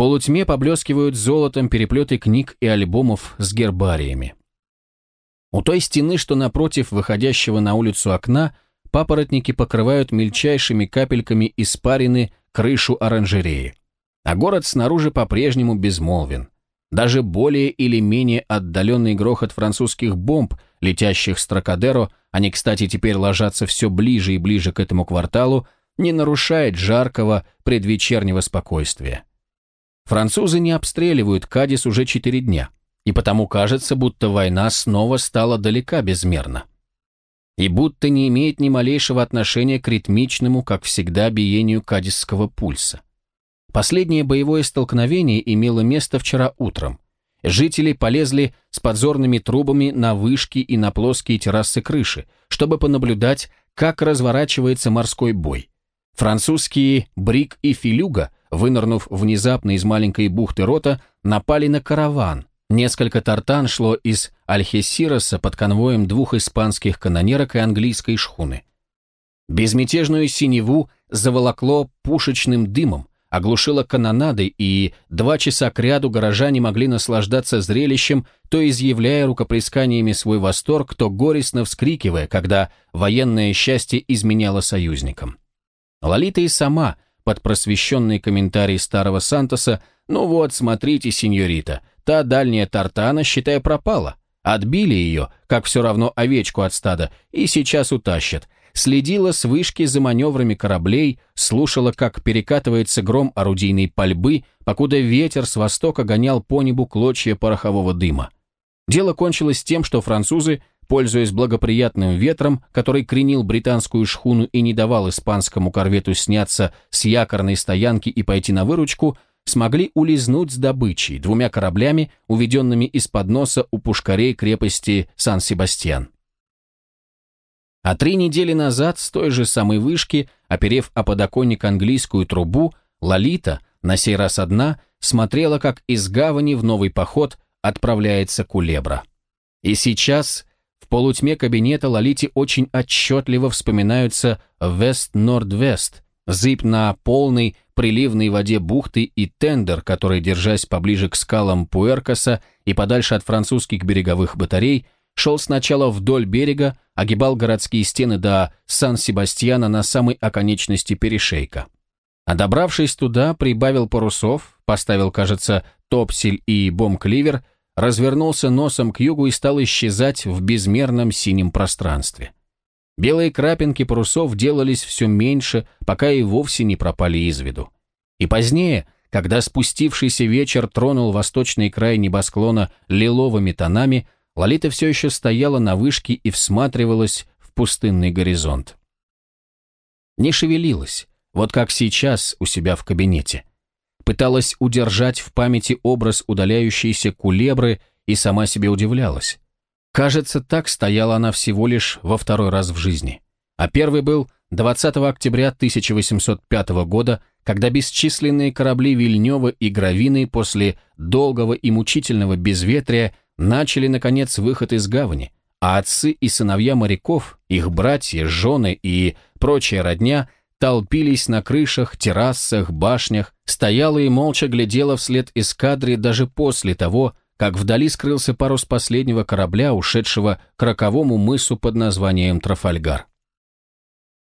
полутьме поблескивают золотом переплеты книг и альбомов с гербариями. У той стены, что напротив выходящего на улицу окна, папоротники покрывают мельчайшими капельками испарины крышу оранжереи. А город снаружи по-прежнему безмолвен. Даже более или менее отдаленный грохот французских бомб, летящих с Тракадеро, они, кстати, теперь ложатся все ближе и ближе к этому кварталу, не нарушает жаркого предвечернего спокойствия. Французы не обстреливают Кадис уже четыре дня, и потому кажется, будто война снова стала далека безмерно. И будто не имеет ни малейшего отношения к ритмичному, как всегда, биению кадисского пульса. Последнее боевое столкновение имело место вчера утром. Жители полезли с подзорными трубами на вышки и на плоские террасы крыши, чтобы понаблюдать, как разворачивается морской бой. Французские Брик и Филюга, вынырнув внезапно из маленькой бухты рота, напали на караван. Несколько тартан шло из Альхесироса под конвоем двух испанских канонерок и английской шхуны. Безмятежную синеву заволокло пушечным дымом, оглушила канонадой, и два часа кряду горожане могли наслаждаться зрелищем, то изъявляя рукоплесканиями свой восторг, то горестно вскрикивая, когда военное счастье изменяло союзникам. Лолита и сама, под просвещенный комментарий старого Сантоса, «Ну вот, смотрите, сеньорита, та дальняя тартана, считай, пропала. Отбили ее, как все равно овечку от стада, и сейчас утащат следила с вышки за маневрами кораблей, слушала, как перекатывается гром орудийной пальбы, покуда ветер с востока гонял по небу клочья порохового дыма. Дело кончилось тем, что французы, пользуясь благоприятным ветром, который кренил британскую шхуну и не давал испанскому корвету сняться с якорной стоянки и пойти на выручку, смогли улизнуть с добычей двумя кораблями, уведенными из-под носа у пушкарей крепости Сан-Себастьян. А три недели назад с той же самой вышки, оперев о подоконник английскую трубу, Лолита, на сей раз одна, смотрела, как из гавани в новый поход отправляется кулебра. И сейчас, полутьме кабинета, Лолите очень отчетливо вспоминаются «Вест-Норд-Вест», зыбь на полной приливной воде бухты и тендер, который, держась поближе к скалам Пуэркаса и подальше от французских береговых батарей, шел сначала вдоль берега, огибал городские стены до Сан-Себастьяна на самой оконечности перешейка. А добравшись туда, прибавил парусов, поставил, кажется, топсель и бомб-кливер, развернулся носом к югу и стал исчезать в безмерном синем пространстве. Белые крапинки парусов делались все меньше, пока и вовсе не пропали из виду. И позднее, когда спустившийся вечер тронул восточный край небосклона лиловыми тонами, Лолита все еще стояла на вышке и всматривалась в пустынный горизонт. Не шевелилась, вот как сейчас у себя в кабинете. Пыталась удержать в памяти образ удаляющейся кулебры и сама себе удивлялась. Кажется, так стояла она всего лишь во второй раз в жизни. А первый был 20 октября 1805 года, когда бесчисленные корабли Вильнева и Гравины после долгого и мучительного безветрия начали, наконец, выход из гавани, а отцы и сыновья моряков, их братья, жены и прочая родня толпились на крышах, террасах, башнях, стояла и молча глядела вслед эскадре даже после того, как вдали скрылся парус последнего корабля, ушедшего к роковому мысу под названием Трафальгар.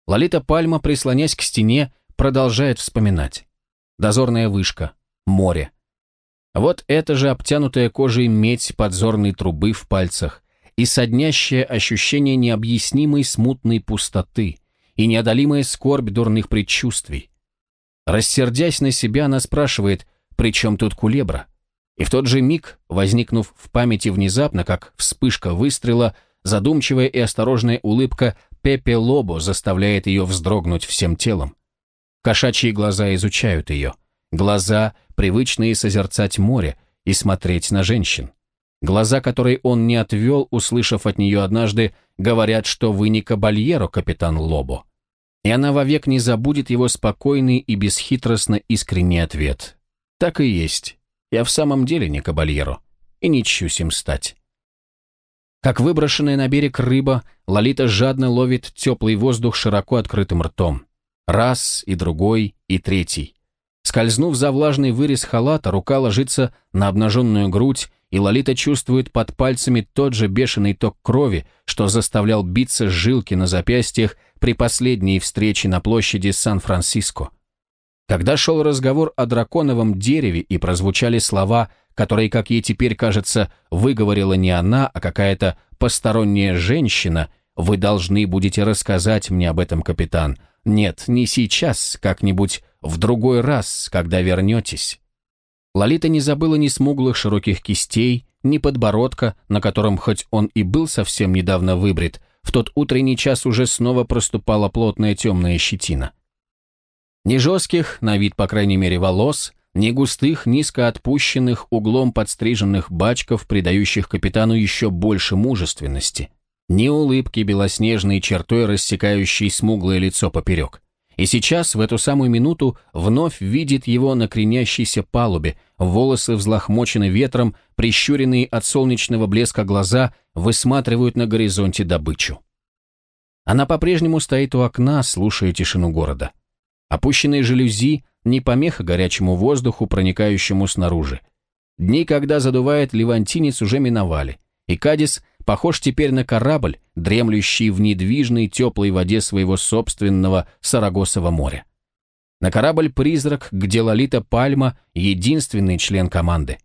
Лолита Пальма, прислонясь к стене, продолжает вспоминать. Дозорная вышка, море, вот это же обтянутая кожей медь подзорной трубы в пальцах и соднящее ощущение необъяснимой смутной пустоты и неодолимая скорбь дурных предчувствий. Рассердясь на себя, она спрашивает, при чем тут кулебра? И в тот же миг, возникнув в памяти внезапно, как вспышка выстрела, задумчивая и осторожная улыбка Пепе Лобо заставляет ее вздрогнуть всем телом. Кошачьи глаза изучают ее. Глаза, привычные созерцать море и смотреть на женщин. Глаза, которые он не отвел, услышав от нее однажды, говорят, что вы не кабальеро, капитан Лобо. И она вовек не забудет его спокойный и бесхитростно искренний ответ. Так и есть. Я в самом деле не кабальеро. И не чусь им стать. Как выброшенная на берег рыба, Лолита жадно ловит теплый воздух широко открытым ртом. Раз, и другой, и третий. Скользнув за влажный вырез халата, рука ложится на обнаженную грудь, и Лолита чувствует под пальцами тот же бешеный ток крови, что заставлял биться жилки на запястьях при последней встрече на площади Сан-Франциско. Когда шел разговор о драконовом дереве и прозвучали слова, которые, как ей теперь кажется, выговорила не она, а какая-то посторонняя женщина, вы должны будете рассказать мне об этом, капитан. Нет, не сейчас, как-нибудь в другой раз, когда вернетесь. Лолита не забыла ни смуглых широких кистей, ни подбородка, на котором хоть он и был совсем недавно выбрит, в тот утренний час уже снова проступала плотная темная щетина. Ни жестких, на вид по крайней мере, волос, ни густых, низко отпущенных, углом подстриженных бачков, придающих капитану еще больше мужественности, ни улыбки белоснежной чертой, рассекающей смуглое лицо поперек. И сейчас, в эту самую минуту, вновь видит его на кренящейся палубе, волосы взлохмочены ветром, прищуренные от солнечного блеска глаза высматривают на горизонте добычу. Она по-прежнему стоит у окна, слушая тишину города. Опущенные жалюзи – не помеха горячему воздуху, проникающему снаружи. Дни, когда задувает левантинец, уже миновали, и Кадис похож теперь на корабль, дремлющий в недвижной теплой воде своего собственного Сарагосова моря. На корабль-призрак, где Лолита Пальма – единственный член команды.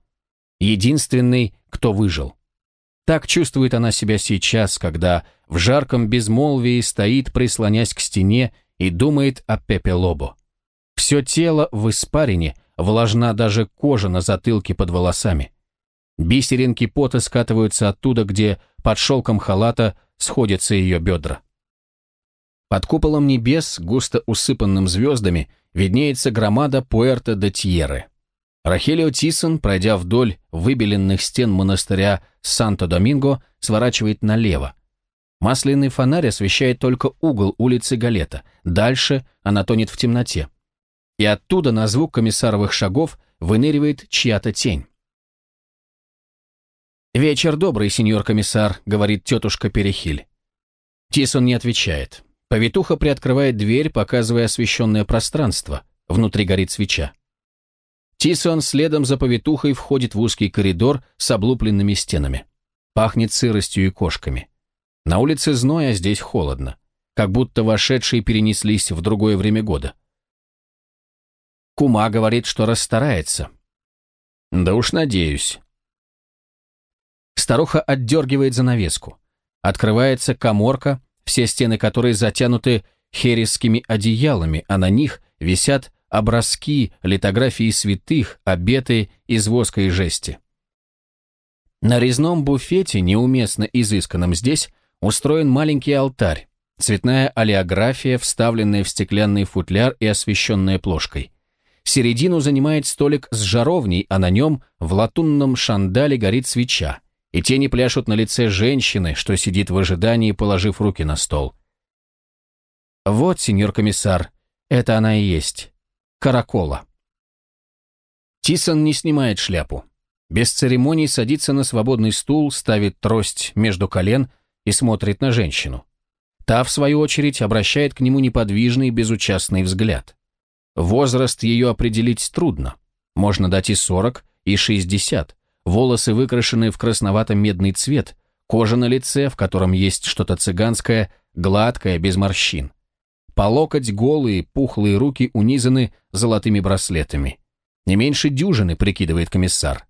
Единственный, кто выжил. Так чувствует она себя сейчас, когда в жарком безмолвии стоит, прислонясь к стене, и думает о Пепе Лобо. Все тело в испарине, влажна даже кожа на затылке под волосами. Бисеринки пота скатываются оттуда, где под шелком халата сходятся ее бедра. Под куполом небес, густо усыпанным звездами, виднеется громада Пуэрто де Тьерре. Рахелио Тисон, пройдя вдоль выбеленных стен монастыря Санто-Доминго, сворачивает налево. Масляный фонарь освещает только угол улицы Галета, дальше она тонет в темноте. И оттуда на звук комиссаровых шагов выныривает чья-то тень. «Вечер добрый, сеньор комиссар», — говорит тетушка Перехиль. Тисон не отвечает. Повитуха приоткрывает дверь, показывая освещенное пространство. Внутри горит свеча. Тисон следом за повитухой входит в узкий коридор с облупленными стенами. Пахнет сыростью и кошками. На улице зной, а здесь холодно. Как будто вошедшие перенеслись в другое время года. Кума говорит, что расстарается. Да уж надеюсь. Старуха отдергивает занавеску. Открывается коморка, все стены которой затянуты хересскими одеялами, а на них висят образки, литографии святых, обеты из воска и жести. На резном буфете, неуместно изысканном здесь, устроен маленький алтарь, цветная олеография, вставленная в стеклянный футляр и освещенная плошкой. Середину занимает столик с жаровней, а на нем в латунном шандале горит свеча и тени пляшут на лице женщины, что сидит в ожидании, положив руки на стол. Вот, сеньор комиссар, это она и есть. Каракола. Тисон не снимает шляпу. Без церемоний садится на свободный стул, ставит трость между колен и смотрит на женщину. Та, в свою очередь, обращает к нему неподвижный, безучастный взгляд. Возраст ее определить трудно. Можно дать и сорок, и шестьдесят волосы выкрашены в красновато-медный цвет, кожа на лице, в котором есть что-то цыганское, гладкое, без морщин. По локоть голые, пухлые руки унизаны золотыми браслетами. Не меньше дюжины, прикидывает комиссар.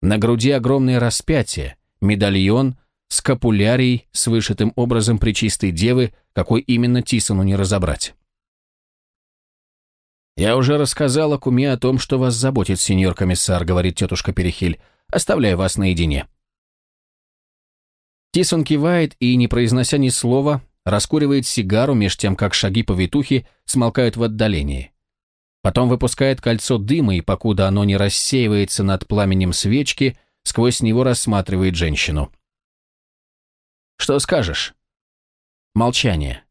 На груди огромное распятие, медальон, скапулярий с вышитым образом причистой девы, какой именно Тисону не разобрать. «Я уже рассказала куме о том, что вас заботит, сеньор комиссар», — говорит тетушка Перехиль. Оставляю вас наедине». Тисон кивает и, не произнося ни слова, раскуривает сигару, меж тем, как шаги повитухи смолкают в отдалении. Потом выпускает кольцо дыма, и покуда оно не рассеивается над пламенем свечки, сквозь него рассматривает женщину. «Что скажешь?» Молчание.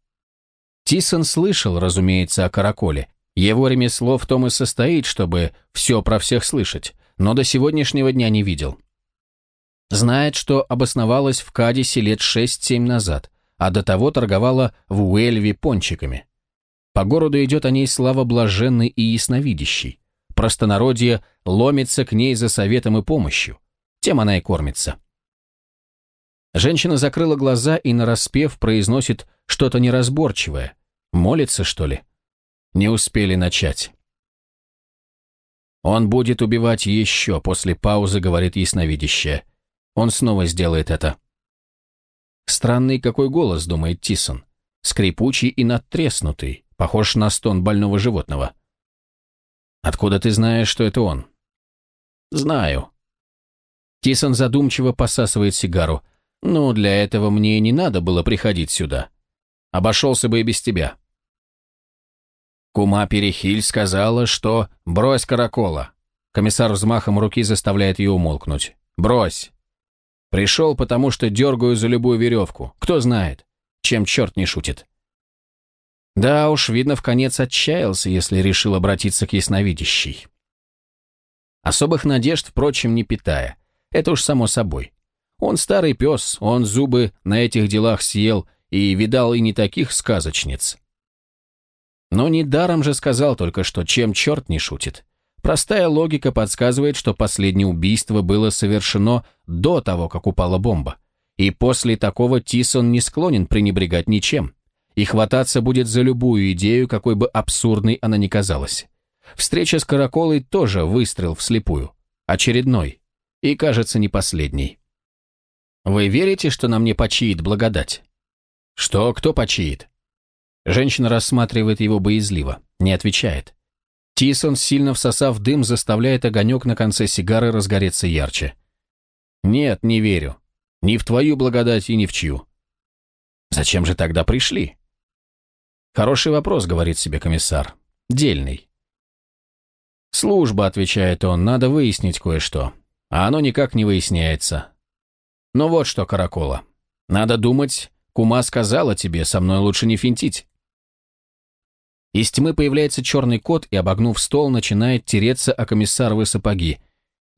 Тисон слышал, разумеется, о караколе. Его ремесло в том и состоит, чтобы все про всех слышать но до сегодняшнего дня не видел. Знает, что обосновалась в Кадисе лет 6-7 назад, а до того торговала в Уэльве пончиками. По городу идет о ней слава блаженной и ясновидящей. Простонародье ломится к ней за советом и помощью. Тем она и кормится. Женщина закрыла глаза и нараспев произносит что-то неразборчивое. Молится, что ли? Не успели начать. «Он будет убивать еще», — после паузы говорит ясновидящая. «Он снова сделает это». Странный какой голос, думает Тисон. Скрипучий и надтреснутый, похож на стон больного животного. «Откуда ты знаешь, что это он?» «Знаю». Тисон задумчиво посасывает сигару. «Ну, для этого мне не надо было приходить сюда. Обошелся бы и без тебя». Кума Перехиль сказала, что «брось каракола». Комиссар взмахом руки заставляет ее умолкнуть. «Брось». Пришел, потому что дергаю за любую веревку. Кто знает, чем черт не шутит. Да уж, видно, в конец отчаялся, если решил обратиться к ясновидящей. Особых надежд, впрочем, не питая. Это уж само собой. Он старый пес, он зубы на этих делах съел и видал и не таких сказочниц. Но недаром же сказал только что, чем черт не шутит. Простая логика подсказывает, что последнее убийство было совершено до того, как упала бомба. И после такого Тисон не склонен пренебрегать ничем. И хвататься будет за любую идею, какой бы абсурдной она ни казалась. Встреча с Караколой тоже выстрел вслепую. Очередной. И, кажется, не последний. Вы верите, что на мне почиет благодать? Что, кто почиет? Женщина рассматривает его боязливо, не отвечает. Тисон, сильно всосав дым, заставляет огонек на конце сигары разгореться ярче. «Нет, не верю. Ни в твою благодать и ни в чью». «Зачем же тогда пришли?» «Хороший вопрос», — говорит себе комиссар. «Дельный». «Служба», — отвечает он, — «надо выяснить кое-что». А оно никак не выясняется. Но вот что, Каракола. Надо думать, кума сказала тебе, со мной лучше не финтить. Из тьмы появляется черный кот и, обогнув стол, начинает тереться о комиссаровы сапоги.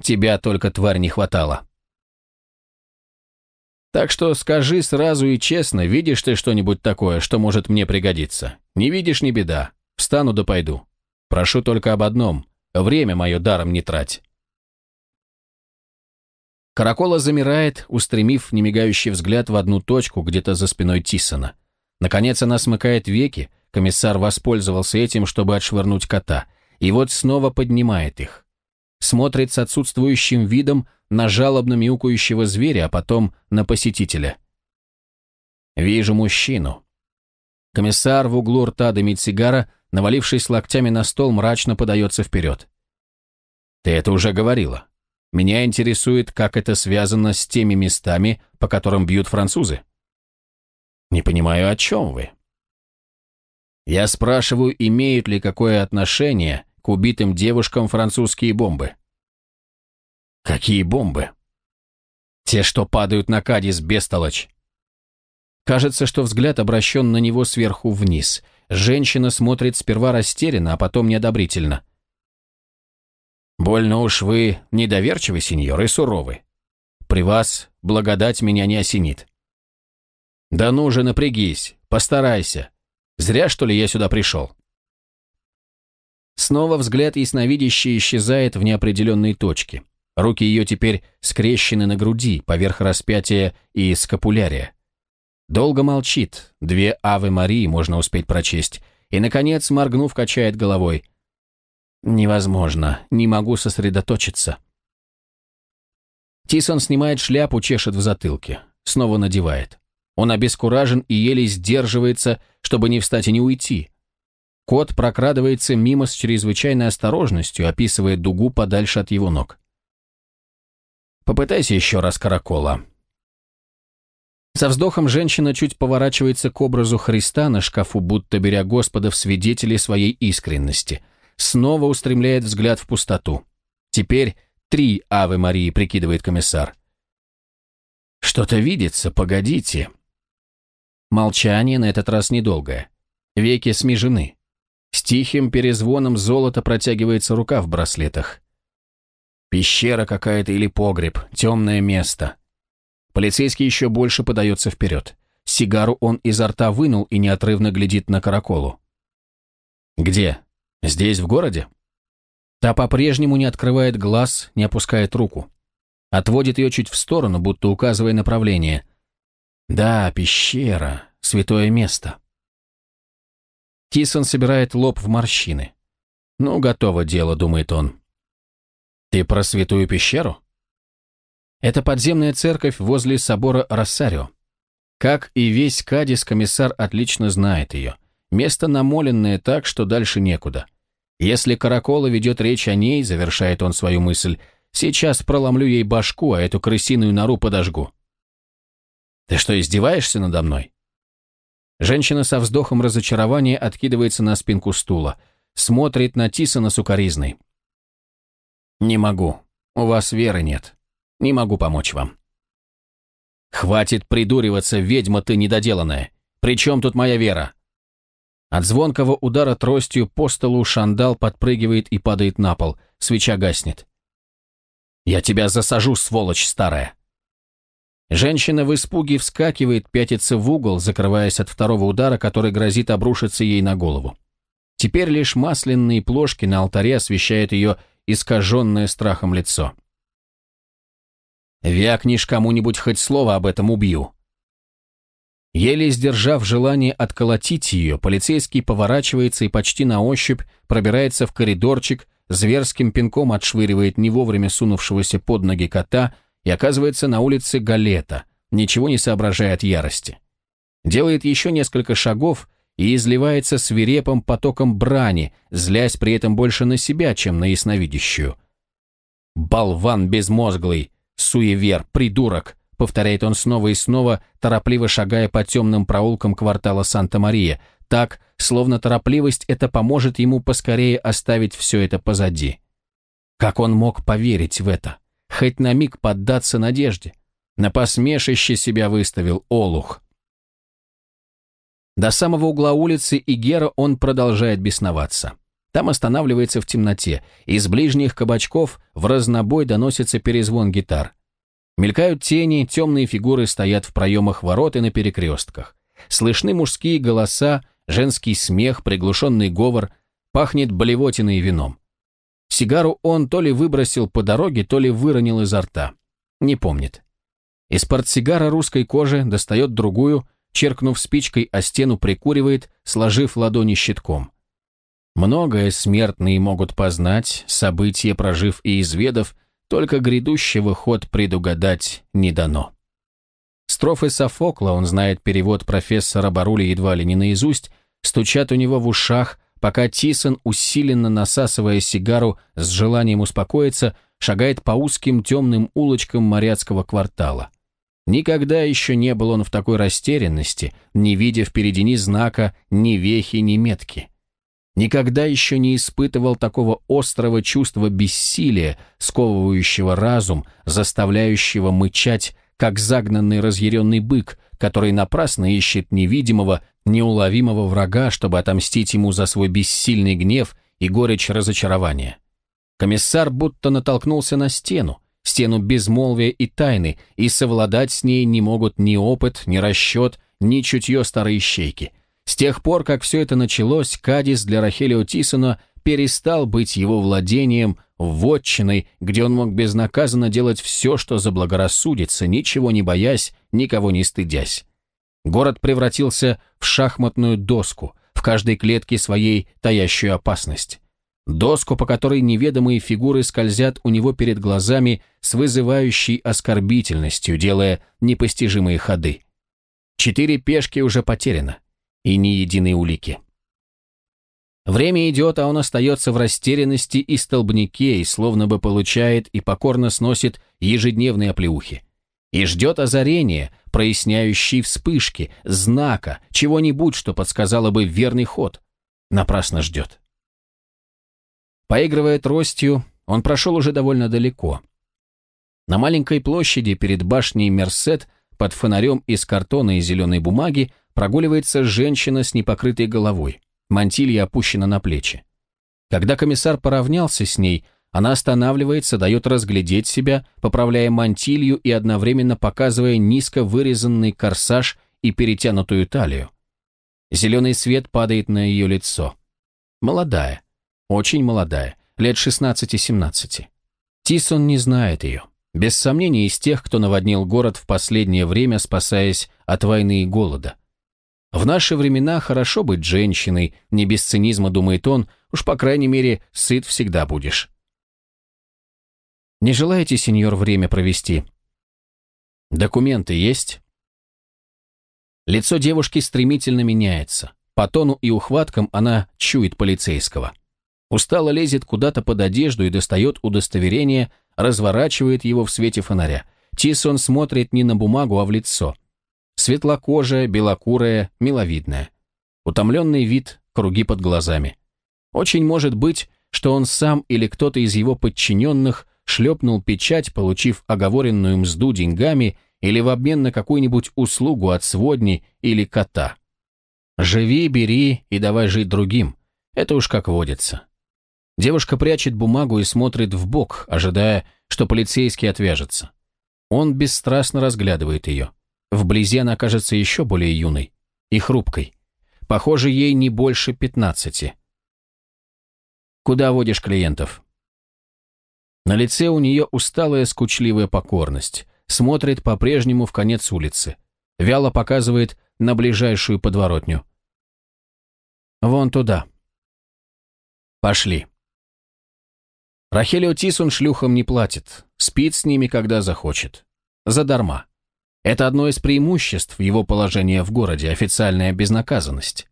Тебя только, тварь, не хватало. Так что скажи сразу и честно, видишь ты что-нибудь такое, что может мне пригодиться? Не видишь, не беда. Встану да пойду. Прошу только об одном. Время мое даром не трать. Каракола замирает, устремив немигающий взгляд в одну точку, где-то за спиной Тиссона. Наконец она смыкает веки, Комиссар воспользовался этим, чтобы отшвырнуть кота, и вот снова поднимает их. Смотрит с отсутствующим видом на жалобно мяукающего зверя, а потом на посетителя. «Вижу мужчину». Комиссар в углу рта дымит сигара, навалившись локтями на стол, мрачно подается вперед. «Ты это уже говорила. Меня интересует, как это связано с теми местами, по которым бьют французы». «Не понимаю, о чем вы?» Я спрашиваю, имеют ли какое отношение к убитым девушкам французские бомбы. Какие бомбы? Те, что падают на Кадис, бестолочь. Кажется, что взгляд обращен на него сверху вниз. Женщина смотрит сперва растерянно, а потом неодобрительно. «Больно уж вы недоверчивы, сеньор, и суровы. При вас благодать меня не осенит». «Да ну же, напрягись, постарайся. Зря, что ли, я сюда пришел?» Снова взгляд ясновидящий исчезает в неопределенной точке. Руки ее теперь скрещены на груди, поверх распятия и скапулярия. Долго молчит, две Авы Марии можно успеть прочесть, и, наконец, моргнув, качает головой. «Невозможно, не могу сосредоточиться». Тисон снимает шляпу, чешет в затылке, снова надевает. Он обескуражен и еле сдерживается, чтобы не встать и не уйти. Кот прокрадывается мимо с чрезвычайной осторожностью, описывая дугу подальше от его ног. «Попытайся еще раз, Каракола». Со вздохом женщина чуть поворачивается к образу Христа на шкафу, будто беря Господа в свидетели своей искренности. Снова устремляет взгляд в пустоту. Теперь три Авы Марии, прикидывает комиссар. «Что-то видится, погодите», Молчание на этот раз недолгое. Веки смежены. С тихим перезвоном золото протягивается рука в браслетах. Пещера какая-то или погреб, темное место. Полицейский еще больше подается вперед. Сигару он изо рта вынул и неотрывно глядит на караколу. «Где? Здесь, в городе?» Та по-прежнему не открывает глаз, не опускает руку. Отводит ее чуть в сторону, будто указывая направление. Да, пещера, святое место. Тисон собирает лоб в морщины. «Ну, готово дело», — думает он. «Ты про святую пещеру?» Это подземная церковь возле собора Рассарио. Как и весь Кадис, комиссар отлично знает ее. Место намоленное так, что дальше некуда. Если Каракола ведет речь о ней, завершает он свою мысль, сейчас проломлю ей башку, а эту крысиную нору подожгу. Ты что, издеваешься надо мной? Женщина со вздохом разочарования откидывается на спинку стула, смотрит на Тисона сукоризной. «Не могу. У вас веры нет. Не могу помочь вам». «Хватит придуриваться, ведьма ты недоделанная. При чем тут моя вера?» От звонкого удара тростью по столу шандал подпрыгивает и падает на пол, свеча гаснет. «Я тебя засажу, сволочь старая!» Женщина в испуге вскакивает, пятится в угол, закрываясь от второго удара, который грозит обрушиться ей на голову. Теперь лишь масляные плошки на алтаре освещают ее искаженное страхом лицо. «Вякнешь кому-нибудь хоть слово об этом убью!» Еле сдержав желание отколотить ее, полицейский поворачивается и почти на ощупь пробирается в коридорчик, зверским пинком отшвыривает не вовремя сунувшегося под ноги кота и оказывается на улице Галета, ничего не соображая от ярости. Делает еще несколько шагов и изливается свирепым потоком брани, злясь при этом больше на себя, чем на ясновидящую. «Болван безмозглый! Суевер! Придурок!» повторяет он снова и снова, торопливо шагая по темным проулкам квартала Санта-Мария, так, словно торопливость это поможет ему поскорее оставить все это позади. Как он мог поверить в это? Хоть на миг поддаться надежде? На посмешище себя выставил Олух. До самого угла улицы Игера он продолжает бесноваться. Там останавливается в темноте, из ближних кабачков в разнобой доносится перезвон гитар. Мелькают тени, темные фигуры стоят в проемах ворот и на перекрестках. Слышны мужские голоса, женский смех, приглушенный говор, пахнет болевотиной и вином. Сигару он то ли выбросил по дороге, то ли выронил изо рта. Не помнит. Из портсигара русской кожи достает другую, черкнув спичкой о стену, прикуривает, сложив ладони щитком. Многое смертные могут познать, события прожив и изведав, только грядущего ход предугадать не дано. Строфы Софокла, он знает перевод профессора Барули едва ли не наизусть, стучат у него в ушах, пока Тисон, усиленно насасывая сигару с желанием успокоиться, шагает по узким темным улочкам моряцкого квартала. Никогда еще не был он в такой растерянности, не видя впереди ни знака, ни вехи, ни метки. Никогда еще не испытывал такого острого чувства бессилия, сковывающего разум, заставляющего мычать, как загнанный разъяренный бык, который напрасно ищет невидимого, неуловимого врага, чтобы отомстить ему за свой бессильный гнев и горечь разочарования. Комиссар будто натолкнулся на стену, стену безмолвия и тайны, и совладать с ней не могут ни опыт, ни расчет, ни чутье старой щейки. С тех пор, как все это началось, Кадис для Рахелио Тисона перестал быть его владением, вотчиной, где он мог безнаказанно делать все, что заблагорассудится, ничего не боясь, никого не стыдясь. Город превратился в шахматную доску, в каждой клетке своей таящую опасность. Доску, по которой неведомые фигуры скользят у него перед глазами с вызывающей оскорбительностью, делая непостижимые ходы. Четыре пешки уже потеряно и ни единой улики. Время идет, а он остается в растерянности и столбнике, и словно бы получает и покорно сносит ежедневные оплеухи. И ждет озарения, проясняющей вспышки, знака, чего-нибудь, что подсказало бы верный ход. Напрасно ждет. Поигрывая тростью, он прошел уже довольно далеко. На маленькой площади перед башней Мерсет под фонарем из картона и зеленой бумаги прогуливается женщина с непокрытой головой, мантилья опущена на плечи. Когда комиссар поравнялся с ней, она останавливается, дает разглядеть себя, поправляя мантилью и одновременно показывая низко вырезанный корсаж и перетянутую талию. Зеленый свет падает на ее лицо. Молодая, очень молодая, лет 16-17. Тисон не знает ее. Без сомнения, из тех, кто наводнил город в последнее время, спасаясь от войны и голода. В наши времена хорошо быть женщиной, не без цинизма, думает он, уж по крайней мере, сыт всегда будешь. Не желаете, сеньор, время провести? Документы есть? Лицо девушки стремительно меняется. По тону и ухваткам она чует полицейского. Устало лезет куда-то под одежду и достает удостоверение, разворачивает его в свете фонаря. Тисон смотрит не на бумагу, а в лицо. Светлокожая, белокурая, миловидная. Утомленный вид, круги под глазами. Очень может быть, что он сам или кто-то из его подчиненных шлепнул печать, получив оговоренную мзду деньгами или в обмен на какую-нибудь услугу от сводни или кота. Живи, бери и давай жить другим. Это уж как водится. Девушка прячет бумагу и смотрит в бок, ожидая, что полицейский отвяжется. Он бесстрастно разглядывает ее. Вблизи она кажется еще более юной и хрупкой. Похоже, ей не больше пятнадцати. «Куда водишь клиентов?» На лице у нее усталая скучливая покорность. Смотрит по-прежнему в конец улицы. Вяло показывает на ближайшую подворотню. «Вон туда». «Пошли». Рахелио Тисун шлюхам не платит, спит с ними, когда захочет. Задарма. Это одно из преимуществ его положения в городе, официальная безнаказанность.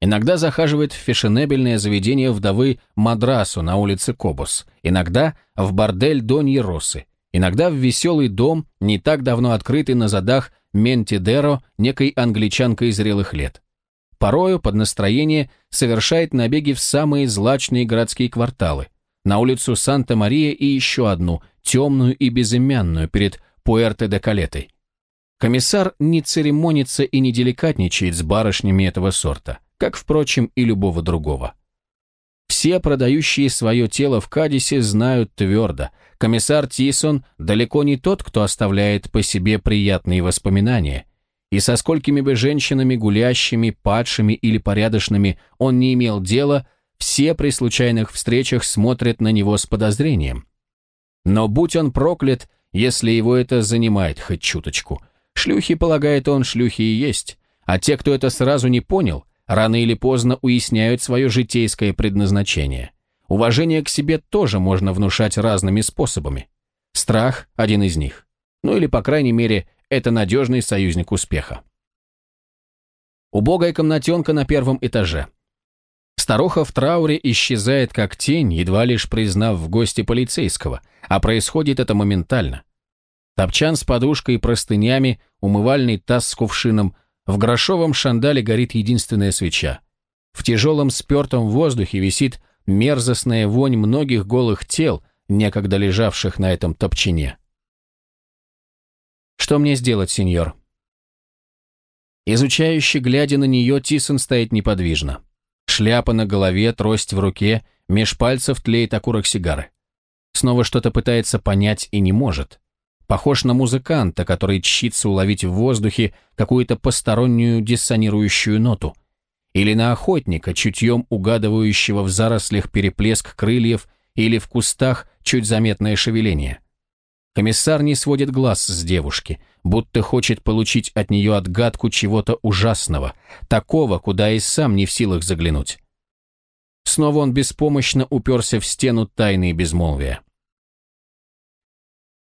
Иногда захаживает в фешенебельное заведение вдовы Мадрасу на улице Кобос, иногда в бордель Доньи Росы, иногда в веселый дом, не так давно открытый на задах Ментидеро некой англичанкой зрелых лет. Порою под настроение совершает набеги в самые злачные городские кварталы, на улицу Санта-Мария и еще одну, темную и безымянную, перед Пуэрте-де-Калетой. Комиссар не церемонится и не деликатничает с барышнями этого сорта, как, впрочем, и любого другого. Все продающие свое тело в Кадисе знают твердо, комиссар Тисон далеко не тот, кто оставляет по себе приятные воспоминания, и со сколькими бы женщинами гулящими, падшими или порядочными он не имел дела – все при случайных встречах смотрят на него с подозрением. Но будь он проклят, если его это занимает хоть чуточку. Шлюхи, полагает он, шлюхи и есть. А те, кто это сразу не понял, рано или поздно уясняют свое житейское предназначение. Уважение к себе тоже можно внушать разными способами. Страх – один из них. Ну или, по крайней мере, это надежный союзник успеха. Убогая комнатенка на первом этаже – Старуха в трауре исчезает как тень, едва лишь признав в гости полицейского, а происходит это моментально. Топчан с подушкой и простынями, умывальный таз с кувшином, в грошовом шандале горит единственная свеча. В тяжелом спертом воздухе висит мерзостная вонь многих голых тел, некогда лежавших на этом топчине. «Что мне сделать, сеньор?» Изучающий, глядя на нее, Тисон стоит неподвижно. Шляпа на голове, трость в руке, меж пальцев тлеет окурок сигары. Снова что-то пытается понять и не может. Похож на музыканта, который чтится уловить в воздухе какую-то постороннюю диссонирующую ноту. Или на охотника, чутьем угадывающего в зарослях переплеск крыльев или в кустах чуть заметное шевеление. Комиссар не сводит глаз с девушки, будто хочет получить от нее отгадку чего-то ужасного, такого, куда и сам не в силах заглянуть. Снова он беспомощно уперся в стену тайны и безмолвия.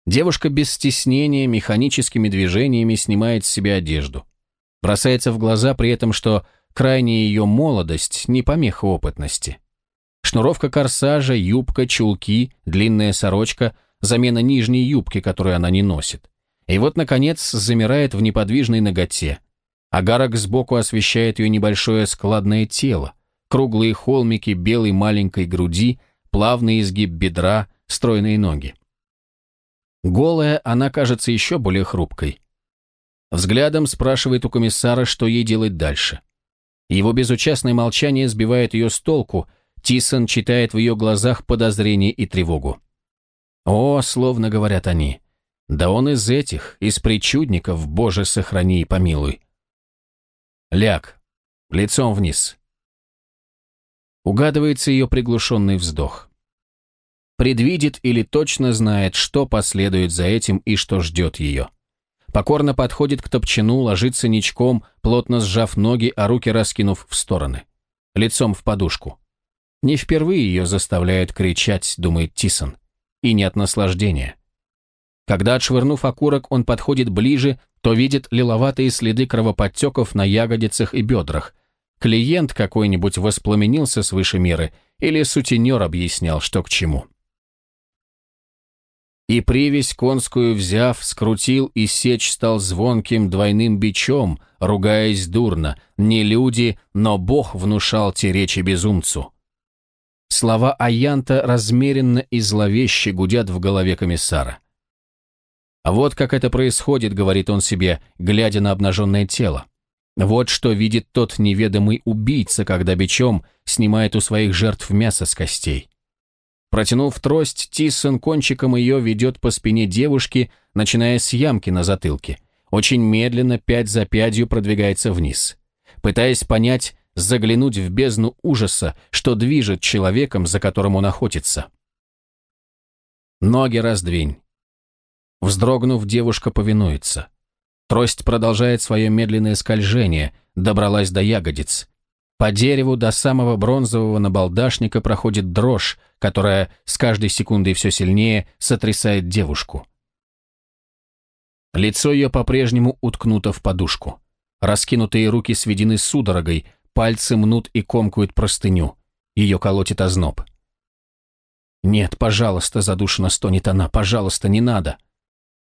Девушка без стеснения механическими движениями снимает с себя одежду. Бросается в глаза при этом, что крайняя ее молодость не помеха опытности. Шнуровка корсажа, юбка, чулки, длинная сорочка – замена нижней юбки, которую она не носит. И вот, наконец, замирает в неподвижной ноготе. Агарок сбоку освещает ее небольшое складное тело, круглые холмики белой маленькой груди, плавный изгиб бедра, стройные ноги. Голая, она кажется еще более хрупкой. Взглядом спрашивает у комиссара, что ей делать дальше. Его безучастное молчание сбивает ее с толку, Тисон читает в ее глазах подозрение и тревогу. О, словно говорят они, да он из этих, из причудников, Боже, сохрани и помилуй. Ляг, лицом вниз. Угадывается ее приглушенный вздох. предвидит или точно знает, что последует за этим и что ждет ее. Покорно подходит к топчину, ложится ничком, плотно сжав ноги, а руки раскинув в стороны. Лицом в подушку. Не впервые ее заставляют кричать, думает Тисон. И не от наслаждения. Когда, отшвырнув окурок, он подходит ближе, то видит лиловатые следы кровоподтеков на ягодицах и бедрах. Клиент какой-нибудь воспламенился свыше меры, или сутенер объяснял, что к чему. И привязь конскую взяв, скрутил и сечь стал звонким двойным бичом, ругаясь дурно, не люди, но Бог внушал те речи безумцу. Слова Аянта размеренно и зловеще гудят в голове комиссара. А вот как это происходит, говорит он себе, глядя на обнаженное тело. Вот что видит тот неведомый убийца, когда бичом снимает у своих жертв мясо с костей. Протянув трость, Тиссон кончиком ее ведет по спине девушки, начиная с ямки на затылке. Очень медленно, пять за пятью продвигается вниз. Пытаясь понять, заглянуть в бездну ужаса, что движет человеком, за которым он охотится. Ноги раздвинь. Вздрогнув, девушка повинуется. Трость продолжает свое медленное скольжение, добралась до ягодиц. По дереву до самого бронзового набалдашника проходит дрожь, которая с каждой секундой все сильнее сотрясает девушку. Лицо ее по-прежнему уткнуто в подушку. Раскинутые руки сведены судорогой, пальцы мнут и комкают простыню. Ее колотит озноб. «Нет, пожалуйста», — задушенно стонет она, — «пожалуйста, не надо».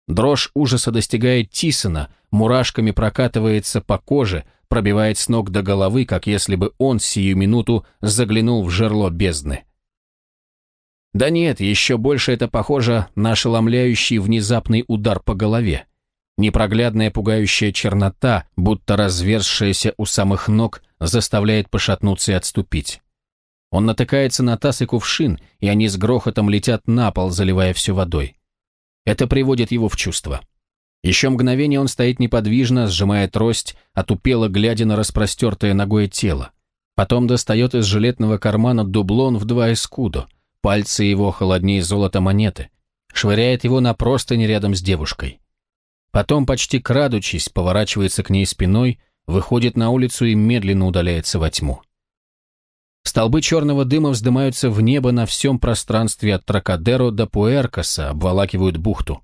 Дрожь ужаса достигает Тисона, мурашками прокатывается по коже, пробивает с ног до головы, как если бы он сию минуту заглянул в жерло бездны. Да нет, еще больше это похоже на ошеломляющий внезапный удар по голове. Непроглядная пугающая чернота, будто разверзшаяся у самых ног, заставляет пошатнуться и отступить. Он натыкается на таз и кувшин, и они с грохотом летят на пол, заливая все водой. Это приводит его в чувство. Еще мгновение он стоит неподвижно, сжимая трость, отупело глядя на распростертое ногое тело. Потом достает из жилетного кармана дублон в два эскудо. Пальцы его холоднее золота монеты. Швыряет его на простыни рядом с девушкой. Потом, почти крадучись, поворачивается к ней спиной, выходит на улицу и медленно удаляется во тьму. Столбы черного дыма вздымаются в небо на всем пространстве от Тракадеро до Пуэркаса, обволакивают бухту.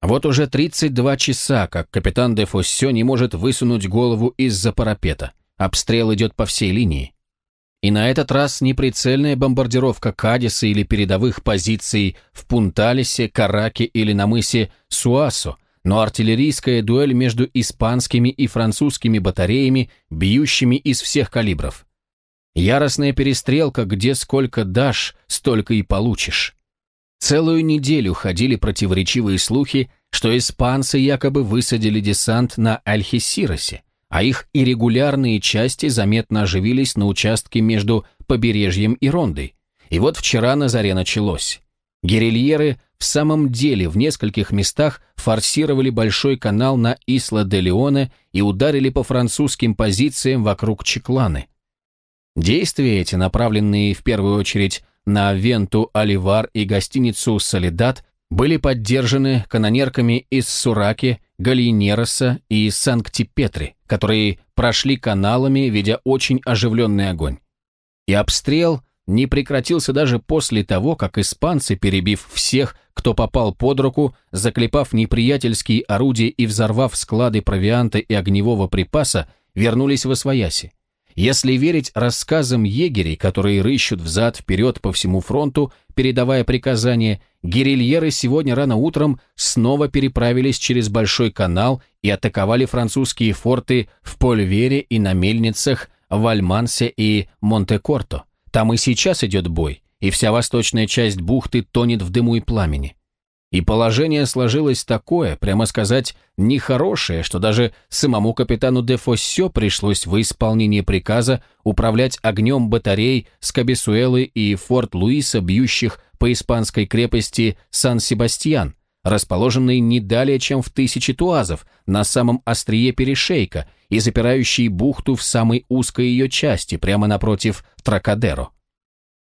Вот уже 32 часа, как капитан де Фоссё не может высунуть голову из-за парапета. Обстрел идет по всей линии. И на этот раз не прицельная бомбардировка Кадиса или передовых позиций в Пунталисе, Караке или на мысе Суасо, но артиллерийская дуэль между испанскими и французскими батареями, бьющими из всех калибров. Яростная перестрелка, где сколько дашь, столько и получишь. Целую неделю ходили противоречивые слухи, что испанцы якобы высадили десант на Альхисиросе, а их иррегулярные части заметно оживились на участке между побережьем и Рондой. И вот вчера на заре началось. Гирильеры в самом деле в нескольких местах форсировали большой канал на Исла-де-Леоне и ударили по французским позициям вокруг Чекланы. Действия эти, направленные в первую очередь на Венту Оливар и гостиницу Солидат, были поддержаны канонерками из Сураки, Галинероса и Санкти-Петри, которые прошли каналами, ведя очень оживленный огонь. И обстрел не прекратился даже после того, как испанцы, перебив всех, кто попал под руку, заклепав неприятельские орудия и взорвав склады провианта и огневого припаса, вернулись в Освояси. Если верить рассказам егерей, которые рыщут взад-вперед по всему фронту, передавая приказания, гирильеры сегодня рано утром снова переправились через Большой канал и атаковали французские форты в Польвере и на мельницах в Альмансе и Монте-Корто. Там и сейчас идет бой, и вся восточная часть бухты тонет в дыму и пламени. И положение сложилось такое, прямо сказать, нехорошее, что даже самому капитану де Фоссё пришлось в исполнении приказа управлять огнем батарей с Кабесуэлы и Форт-Луиса, бьющих по испанской крепости Сан-Себастьян, расположенной не далее, чем в тысячи туазов, на самом острие перешейка и запирающей бухту в самой узкой ее части, прямо напротив Тракадеро.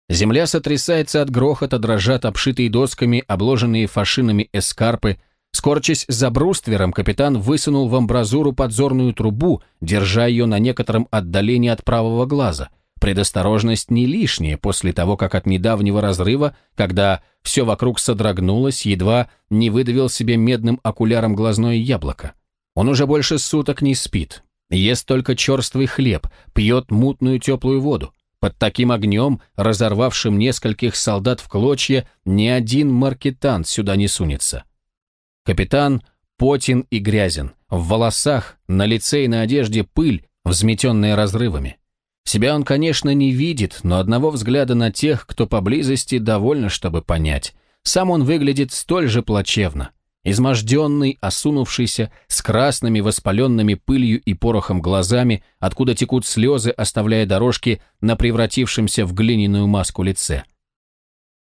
Земля сотрясается от грохота, дрожат обшитые досками, обложенные фашинами эскарпы. Скорчась за бруствером, капитан высунул в амбразуру подзорную трубу, держа ее на некотором отдалении от правого глаза. Предосторожность не лишняя после того, как от недавнего разрыва, когда все вокруг содрогнулось, едва не выдавил себе медным окуляром глазное яблоко. Он уже больше суток не спит, ест только черствый хлеб, пьет мутную теплую воду. Под таким огнем, разорвавшим нескольких солдат в клочья, ни один маркетант сюда не сунется. Капитан потен и грязен, в волосах, на лице и на одежде пыль, взметенная разрывами. Себя он, конечно, не видит, но одного взгляда на тех, кто поблизости, довольно, чтобы понять. Сам он выглядит столь же плачевно. Изможденный, осунувшийся, с красными воспаленными пылью и порохом глазами, откуда текут слезы, оставляя дорожки на превратившемся в глиняную маску лице.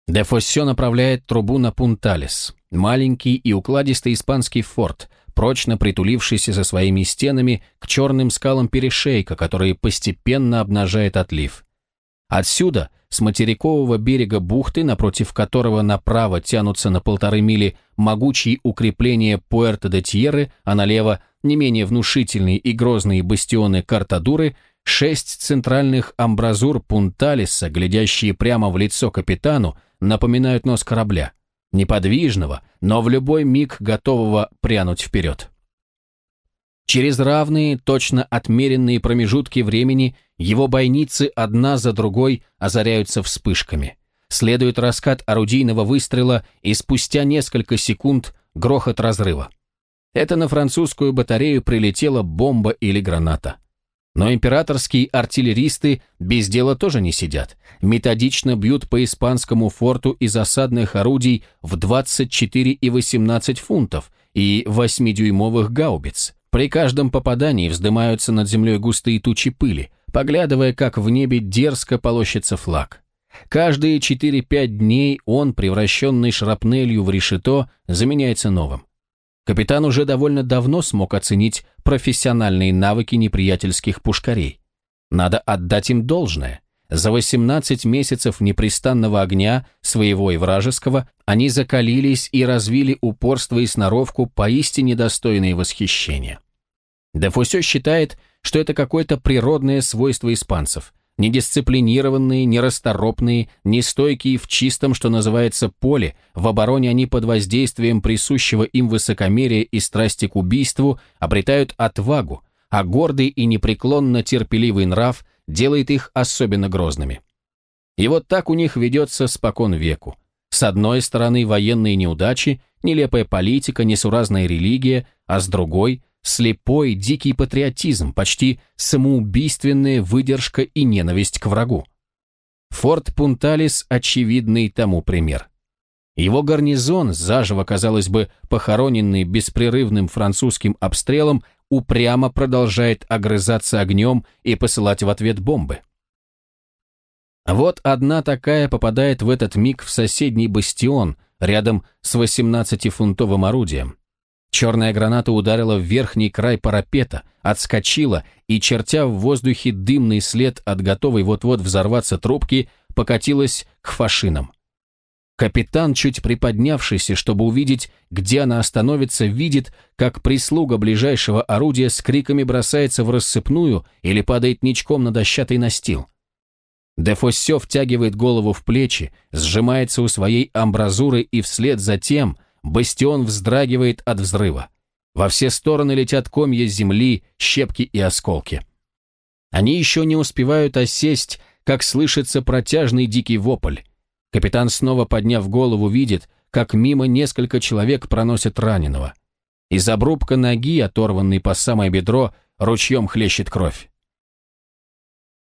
Де Фоссё направляет трубу на Пунталес, маленький и укладистый испанский форт, прочно притулившийся за своими стенами к черным скалам перешейка, который постепенно обнажает отлив. Отсюда – с материкового берега бухты, напротив которого направо тянутся на полторы мили могучие укрепления Пуэрто-де-Тьерры, а налево не менее внушительные и грозные бастионы Картадуры, шесть центральных амбразур Пунталиса, глядящие прямо в лицо капитану, напоминают нос корабля, неподвижного, но в любой миг готового прянуть вперед. Через равные, точно отмеренные промежутки времени его бойницы одна за другой озаряются вспышками. Следует раскат орудийного выстрела и спустя несколько секунд грохот разрыва. Это на французскую батарею прилетела бомба или граната. Но императорские артиллеристы без дела тоже не сидят. Методично бьют по испанскому форту из осадных орудий в 24 и 18 фунтов и 8-дюймовых гаубиц. При каждом попадании вздымаются над землей густые тучи пыли, поглядывая, как в небе дерзко полощется флаг. Каждые 4-5 дней он, превращенный шрапнелью в решето, заменяется новым. Капитан уже довольно давно смог оценить профессиональные навыки неприятельских пушкарей. Надо отдать им должное. За 18 месяцев непрестанного огня, своего и вражеского, они закалились и развили упорство и сноровку, поистине достойные восхищения. Дефосе считает, что это какое-то природное свойство испанцев. Недисциплинированные, нерасторопные, нестойкие в чистом, что называется, поле, в обороне они под воздействием присущего им высокомерия и страсти к убийству обретают отвагу, а гордый и непреклонно терпеливый нрав делает их особенно грозными. И вот так у них ведется спокон веку. С одной стороны военные неудачи, нелепая политика, несуразная религия, а с другой – слепой, дикий патриотизм, почти самоубийственная выдержка и ненависть к врагу. Форт Пунталис – очевидный тому пример. Его гарнизон, заживо, казалось бы, похороненный беспрерывным французским обстрелом, упрямо продолжает огрызаться огнем и посылать в ответ бомбы. Вот одна такая попадает в этот миг в соседний бастион, рядом с 18-фунтовым орудием. Черная граната ударила в верхний край парапета, отскочила и, чертя в воздухе дымный след от готовой вот-вот взорваться трубки, покатилась к фашинам. Капитан, чуть приподнявшийся, чтобы увидеть, где она остановится, видит, как прислуга ближайшего орудия с криками бросается в рассыпную или падает ничком на дощатый настил. Дефоссё втягивает голову в плечи, сжимается у своей амбразуры и вслед за тем бастион вздрагивает от взрыва. Во все стороны летят комья земли, щепки и осколки. Они еще не успевают осесть, как слышится протяжный дикий вопль. Капитан, снова подняв голову, видит, как мимо несколько человек проносят раненого. Из обрубка ноги, оторванной по самое бедро, ручьем хлещет кровь.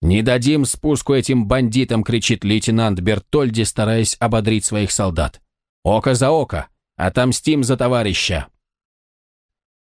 «Не дадим спуску этим бандитам!» — кричит лейтенант Бертольди, стараясь ободрить своих солдат. «Око за око! Отомстим за товарища!»